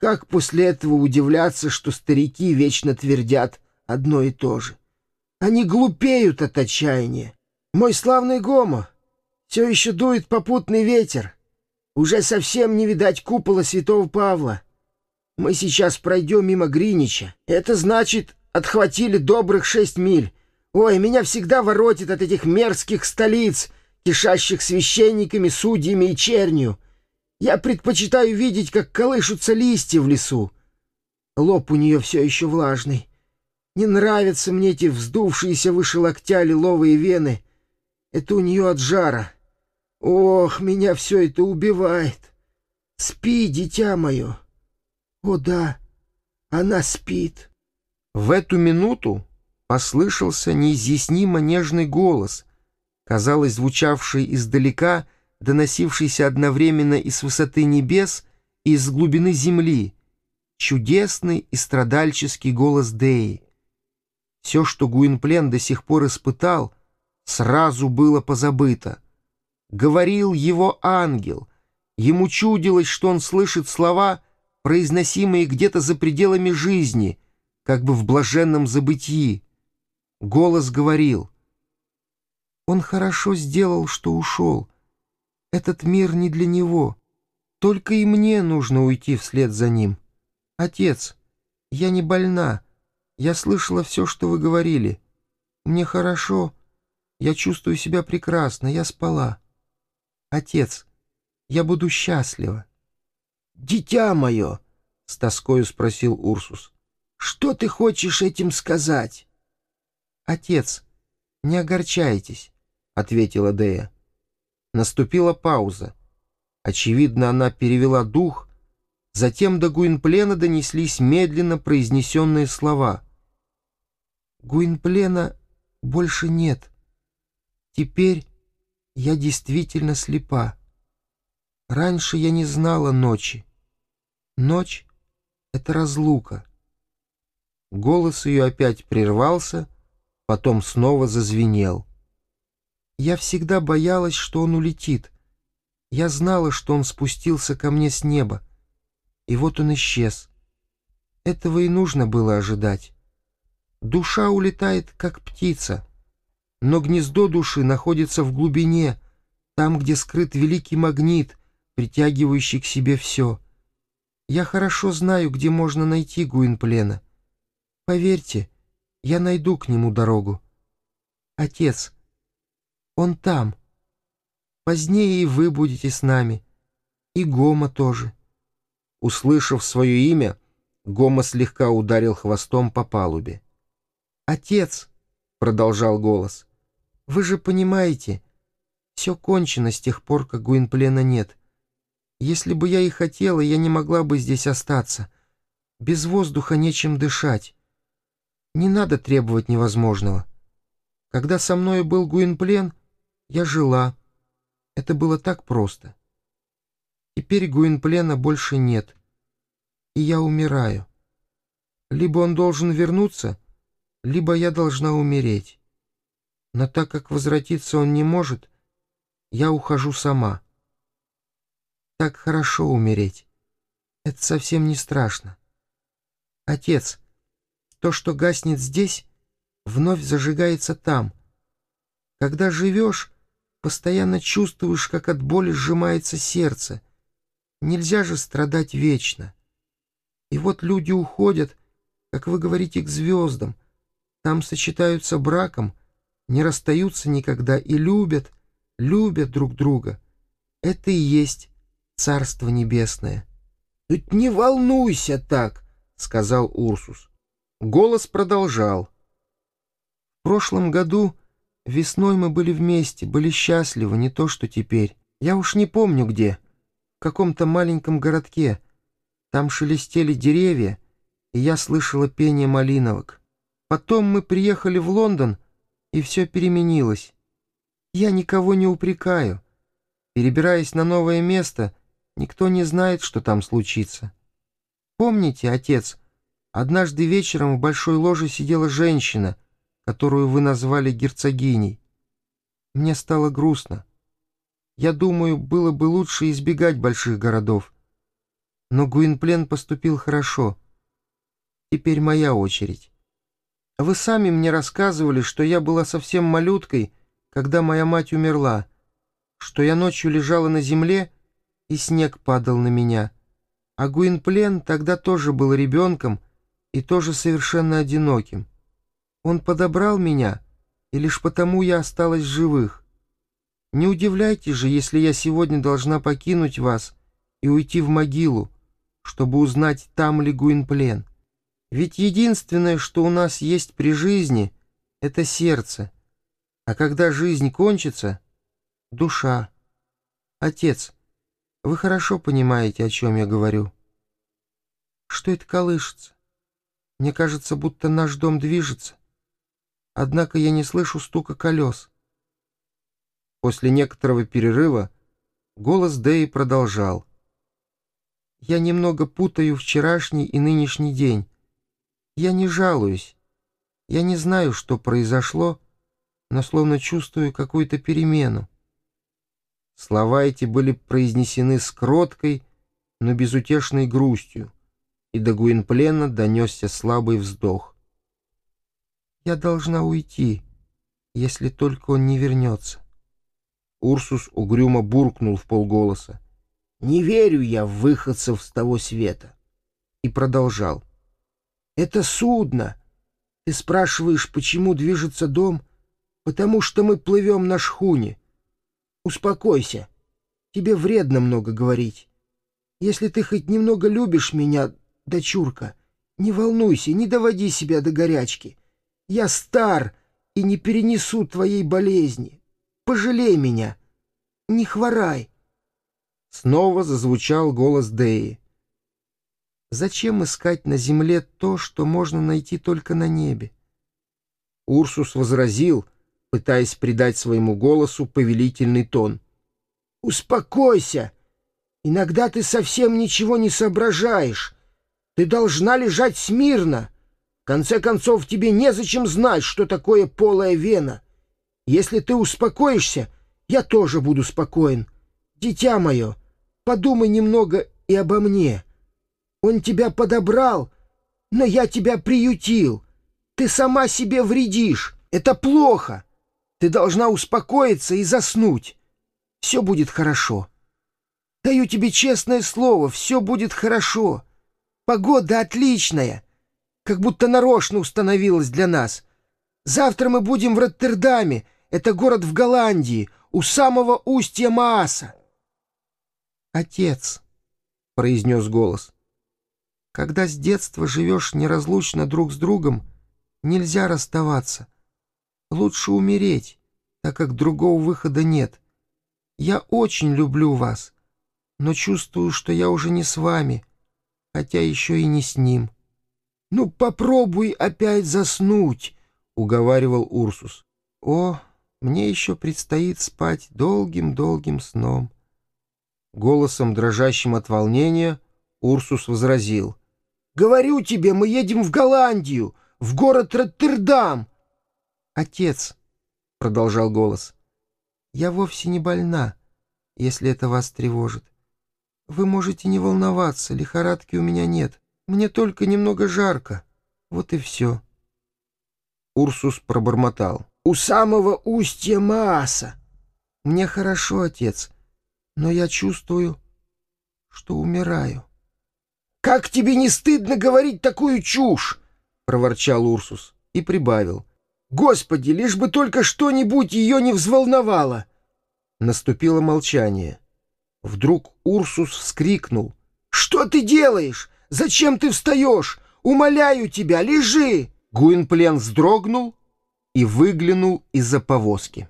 Как после этого удивляться, что старики вечно твердят одно и то же? Они глупеют от отчаяния. Мой славный Гомо, все еще дует попутный ветер. Уже совсем не видать купола святого Павла. Мы сейчас пройдем мимо Гринича. Это значит, отхватили добрых шесть миль. Ой, меня всегда воротит от этих мерзких столиц, кишащих священниками, судьями и чернью. Я предпочитаю видеть, как колышутся листья в лесу. Лоб у нее все еще влажный. Не нравятся мне эти вздувшиеся выше локтя лиловые вены. Это у нее от жара. Ох, меня все это убивает. Спи, дитя мое. О да, она спит. В эту минуту послышался неизъяснимо нежный голос, казалось, звучавший издалека, доносившийся одновременно и с высоты небес, и из глубины земли, чудесный и страдальческий голос Деи. Все, что Гуинплен до сих пор испытал, сразу было позабыто — говорил его ангел. Ему чудилось, что он слышит слова, произносимые где-то за пределами жизни, как бы в блаженном забытии. Голос говорил. Он хорошо сделал, что ушел. Этот мир не для него. Только и мне нужно уйти вслед за ним. Отец, я не больна. Я слышала все, что вы говорили. Мне хорошо. Я чувствую себя прекрасно. Я спала. «Отец, я буду счастлива». «Дитя мое!» — с тоскою спросил Урсус. «Что ты хочешь этим сказать?» «Отец, не огорчайтесь», — ответила Дея. Наступила пауза. Очевидно, она перевела дух. Затем до Гуинплена донеслись медленно произнесенные слова. «Гуинплена больше нет. Теперь я действительно слепа. Раньше я не знала ночи. Ночь — это разлука. Голос ее опять прервался, потом снова зазвенел. Я всегда боялась, что он улетит. Я знала, что он спустился ко мне с неба. И вот он исчез. Этого и нужно было ожидать. Душа улетает, как птица — но гнездо души находится в глубине, там, где скрыт великий магнит, притягивающий к себе все. Я хорошо знаю, где можно найти Гуинплена. Поверьте, я найду к нему дорогу. Отец, он там. Позднее и вы будете с нами, и Гома тоже. Услышав свое имя, Гома слегка ударил хвостом по палубе. «Отец!» — продолжал голос — вы же понимаете, все кончено с тех пор, как Гуинплена нет. Если бы я и хотела, я не могла бы здесь остаться. Без воздуха нечем дышать. Не надо требовать невозможного. Когда со мной был Гуинплен, я жила. Это было так просто. Теперь Гуинплена больше нет. И я умираю. Либо он должен вернуться, либо я должна умереть. Но так как возвратиться он не может, я ухожу сама. Так хорошо умереть. Это совсем не страшно. Отец, то, что гаснет здесь, вновь зажигается там. Когда живешь, постоянно чувствуешь, как от боли сжимается сердце. Нельзя же страдать вечно. И вот люди уходят, как вы говорите, к звездам. Там сочетаются браком — не расстаются никогда и любят, любят друг друга. Это и есть Царство Небесное. — Ведь не волнуйся так, — сказал Урсус. Голос продолжал. В прошлом году весной мы были вместе, были счастливы, не то что теперь. Я уж не помню где, в каком-то маленьком городке. Там шелестели деревья, и я слышала пение малиновок. Потом мы приехали в Лондон — и все переменилось. Я никого не упрекаю. Перебираясь на новое место, никто не знает, что там случится. Помните, отец, однажды вечером в большой ложе сидела женщина, которую вы назвали герцогиней. Мне стало грустно. Я думаю, было бы лучше избегать больших городов. Но Гуинплен поступил хорошо. Теперь моя очередь. Вы сами мне рассказывали, что я была совсем малюткой, когда моя мать умерла, что я ночью лежала на земле, и снег падал на меня. А Гуинплен тогда тоже был ребенком и тоже совершенно одиноким. Он подобрал меня, и лишь потому я осталась живых. Не удивляйтесь же, если я сегодня должна покинуть вас и уйти в могилу, чтобы узнать, там ли Гуинплен. Ведь единственное, что у нас есть при жизни, — это сердце. А когда жизнь кончится — душа. Отец, вы хорошо понимаете, о чем я говорю. Что это колышется? Мне кажется, будто наш дом движется. Однако я не слышу стука колес. После некоторого перерыва голос Дэи продолжал. «Я немного путаю вчерашний и нынешний день. Я не жалуюсь. Я не знаю, что произошло, но словно чувствую какую-то перемену». Слова эти были произнесены с кроткой, но безутешной грустью, и до Гуинплена донесся слабый вздох. «Я должна уйти, если только он не вернется». Урсус угрюмо буркнул в полголоса. «Не верю я в выходцев с того света». И продолжал. «Это судно. Ты спрашиваешь, почему движется дом? Потому что мы плывем на шхуне. Успокойся. Тебе вредно много говорить. Если ты хоть немного любишь меня, дочурка, не волнуйся, не доводи себя до горячки. Я стар и не перенесу твоей болезни. Пожалей меня. Не хворай. Снова зазвучал голос Деи. Зачем искать на земле то, что можно найти только на небе? Урсус возразил, пытаясь придать своему голосу повелительный тон. «Успокойся! Иногда ты совсем ничего не соображаешь. Ты должна лежать смирно. В конце концов, тебе незачем знать, что такое полая вена. Если ты успокоишься, я тоже буду спокоен. Дитя мое, подумай немного и обо мне. Он тебя подобрал, но я тебя приютил. Ты сама себе вредишь. Это плохо. Ты должна успокоиться и заснуть. Все будет хорошо. Даю тебе честное слово, все будет хорошо. Погода отличная, как будто нарочно установилась для нас. Завтра мы будем в Роттердаме, это город в Голландии, у самого устья Мааса. «Отец», — произнес голос, — «когда с детства живешь неразлучно друг с другом, нельзя расставаться. Лучше умереть, так как другого выхода нет. Я очень люблю вас, но чувствую, что я уже не с вами, хотя еще и не с ним». «Ну, попробуй опять заснуть», — уговаривал Урсус. «О, мне еще предстоит спать долгим-долгим сном. Голосом, дрожащим от волнения, Урсус возразил. «Говорю тебе, мы едем в Голландию, в город Роттердам!» «Отец», — продолжал голос, — «я вовсе не больна, если это вас тревожит. Вы можете не волноваться, лихорадки у меня нет. Мне только немного жарко. Вот и все». Урсус пробормотал у самого устья Мааса. Мне хорошо, отец, но я чувствую, что умираю. — Как тебе не стыдно говорить такую чушь? — проворчал Урсус и прибавил. — Господи, лишь бы только что-нибудь ее не взволновало. Наступило молчание. Вдруг Урсус вскрикнул. — Что ты делаешь? Зачем ты встаешь? Умоляю тебя, лежи! Гуинплен вздрогнул и выглянул из-за повозки.